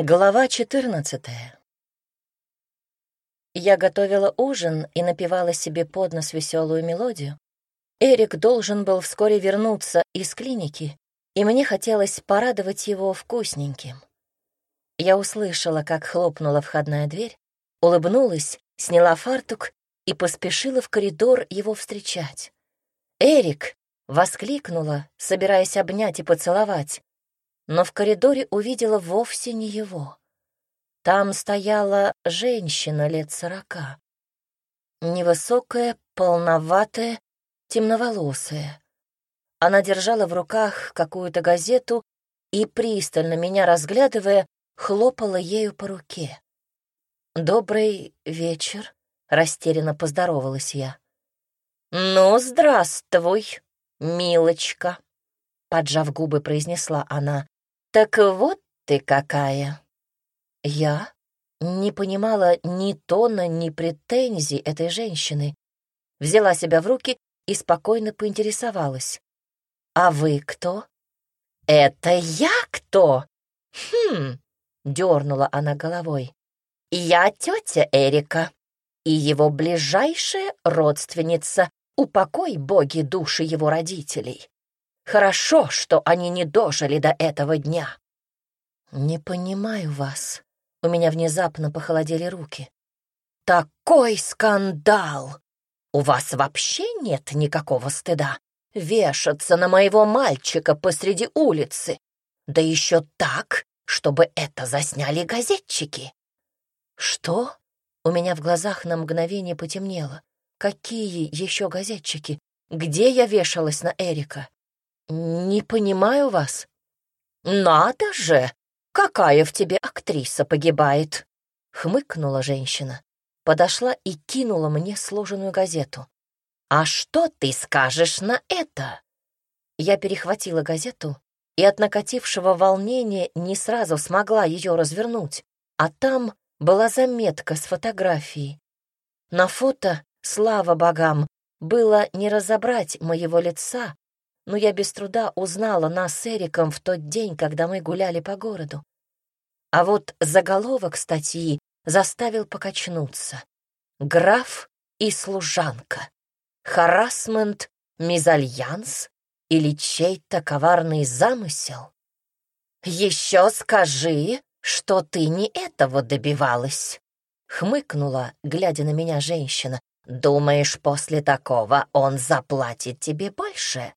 Глава 14 Я готовила ужин и напевала себе под нос веселую мелодию. Эрик должен был вскоре вернуться из клиники, и мне хотелось порадовать его вкусненьким. Я услышала, как хлопнула входная дверь, улыбнулась, сняла фартук и поспешила в коридор его встречать. «Эрик!» — воскликнула, собираясь обнять и поцеловать но в коридоре увидела вовсе не его. Там стояла женщина лет сорока. Невысокая, полноватая, темноволосая. Она держала в руках какую-то газету и, пристально меня разглядывая, хлопала ею по руке. «Добрый вечер», — растерянно поздоровалась я. «Ну, здравствуй, милочка», — поджав губы, произнесла она. «Так вот ты какая!» Я не понимала ни тона, ни претензий этой женщины. Взяла себя в руки и спокойно поинтересовалась. «А вы кто?» «Это я кто?» «Хм!» — дернула она головой. «Я тетя Эрика и его ближайшая родственница. Упокой боги души его родителей. Хорошо, что они не дожили до этого дня. Не понимаю вас. У меня внезапно похолодели руки. Такой скандал! У вас вообще нет никакого стыда? Вешаться на моего мальчика посреди улицы. Да еще так, чтобы это засняли газетчики. Что? У меня в глазах на мгновение потемнело. Какие еще газетчики? Где я вешалась на Эрика? «Не понимаю вас». «Надо же! Какая в тебе актриса погибает!» — хмыкнула женщина. Подошла и кинула мне сложенную газету. «А что ты скажешь на это?» Я перехватила газету и от накатившего волнения не сразу смогла ее развернуть, а там была заметка с фотографией. На фото, слава богам, было не разобрать моего лица, но я без труда узнала нас с Эриком в тот день, когда мы гуляли по городу. А вот заголовок статьи заставил покачнуться. «Граф и служанка. Харасмент, мезальянс или чей-то коварный замысел? Еще скажи, что ты не этого добивалась!» Хмыкнула, глядя на меня женщина. «Думаешь, после такого он заплатит тебе больше?»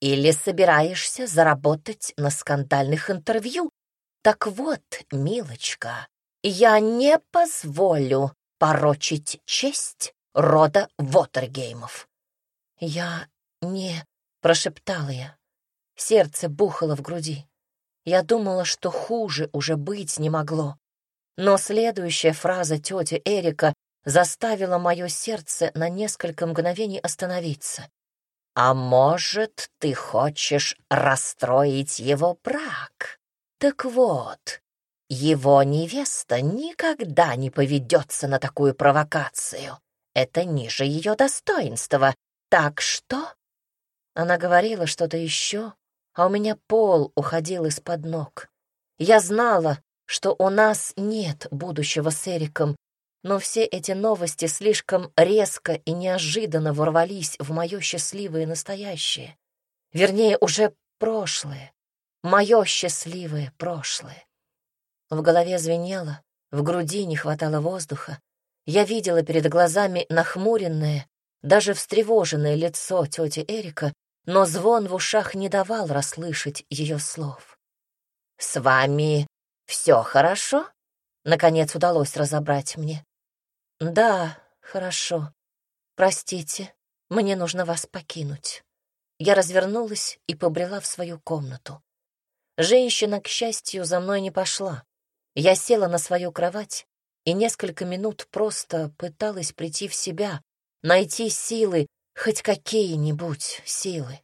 Или собираешься заработать на скандальных интервью? Так вот, милочка, я не позволю порочить честь рода Вотергеймов. Я не... прошептала я. Сердце бухало в груди. Я думала, что хуже уже быть не могло. Но следующая фраза тети Эрика заставила мое сердце на несколько мгновений остановиться. А может, ты хочешь расстроить его брак? Так вот, его невеста никогда не поведется на такую провокацию. Это ниже ее достоинства. Так что...» Она говорила что-то еще, а у меня пол уходил из-под ног. Я знала, что у нас нет будущего с Эриком, но все эти новости слишком резко и неожиданно ворвались в мое счастливое настоящее. Вернее, уже прошлое. Мое счастливое прошлое. В голове звенело, в груди не хватало воздуха. Я видела перед глазами нахмуренное, даже встревоженное лицо тети Эрика, но звон в ушах не давал расслышать ее слов. «С вами все хорошо?» Наконец удалось разобрать мне. «Да, хорошо. Простите, мне нужно вас покинуть». Я развернулась и побрела в свою комнату. Женщина, к счастью, за мной не пошла. Я села на свою кровать и несколько минут просто пыталась прийти в себя, найти силы, хоть какие-нибудь силы.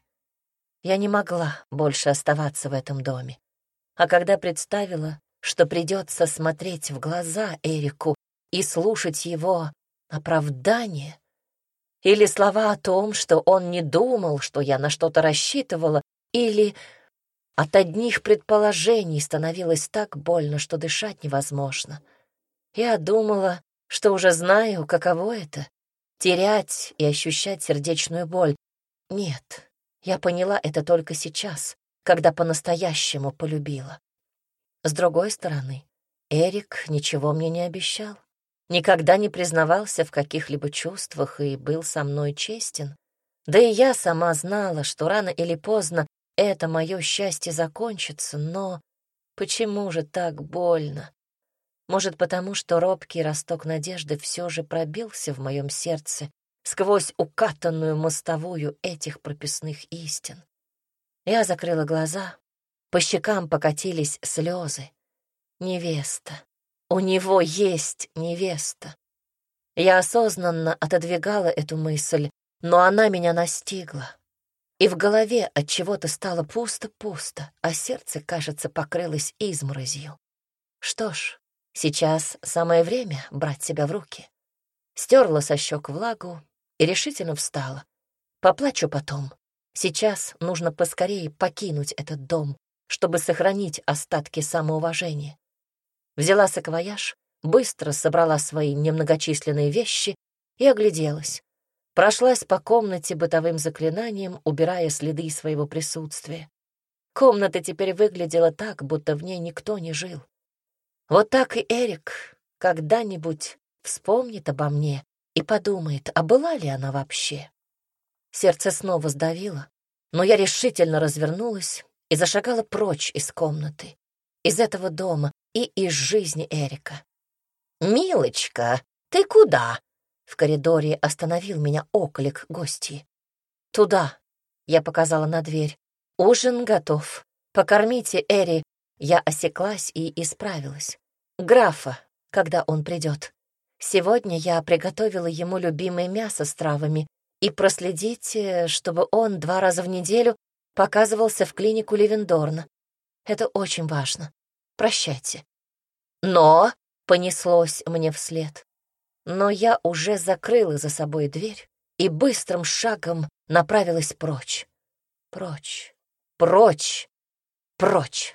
Я не могла больше оставаться в этом доме. А когда представила, что придется смотреть в глаза Эрику и слушать его оправдание или слова о том, что он не думал, что я на что-то рассчитывала, или... От одних предположений становилось так больно, что дышать невозможно. Я думала, что уже знаю, каково это — терять и ощущать сердечную боль. Нет, я поняла это только сейчас, когда по-настоящему полюбила. С другой стороны, Эрик ничего мне не обещал, никогда не признавался в каких-либо чувствах и был со мной честен. Да и я сама знала, что рано или поздно это мое счастье закончится, но почему же так больно? Может, потому что робкий росток надежды все же пробился в моем сердце сквозь укатанную мостовую этих прописных истин. Я закрыла глаза, по щекам покатились слезы. Невеста. У него есть невеста. Я осознанно отодвигала эту мысль, но она меня настигла. И в голове от чего-то стало пусто-пусто, а сердце, кажется, покрылось изморозью. Что ж, сейчас самое время брать себя в руки. Стерла со щек влагу и решительно встала. Поплачу потом. Сейчас нужно поскорее покинуть этот дом, чтобы сохранить остатки самоуважения. Взяла саквояж, быстро собрала свои немногочисленные вещи и огляделась. Прошлась по комнате бытовым заклинанием, убирая следы своего присутствия. Комната теперь выглядела так, будто в ней никто не жил. Вот так и Эрик когда-нибудь вспомнит обо мне и подумает, а была ли она вообще. Сердце снова сдавило, но я решительно развернулась и зашагала прочь из комнаты, из этого дома и из жизни Эрика. «Милочка, ты куда?» В коридоре остановил меня оклик гости. «Туда», — я показала на дверь. «Ужин готов. Покормите Эри». Я осеклась и исправилась. «Графа, когда он придет. Сегодня я приготовила ему любимое мясо с травами и проследите, чтобы он два раза в неделю показывался в клинику Левендорна. Это очень важно. Прощайте». «Но», — понеслось мне вслед, но я уже закрыла за собой дверь и быстрым шагом направилась прочь. Прочь, прочь, прочь.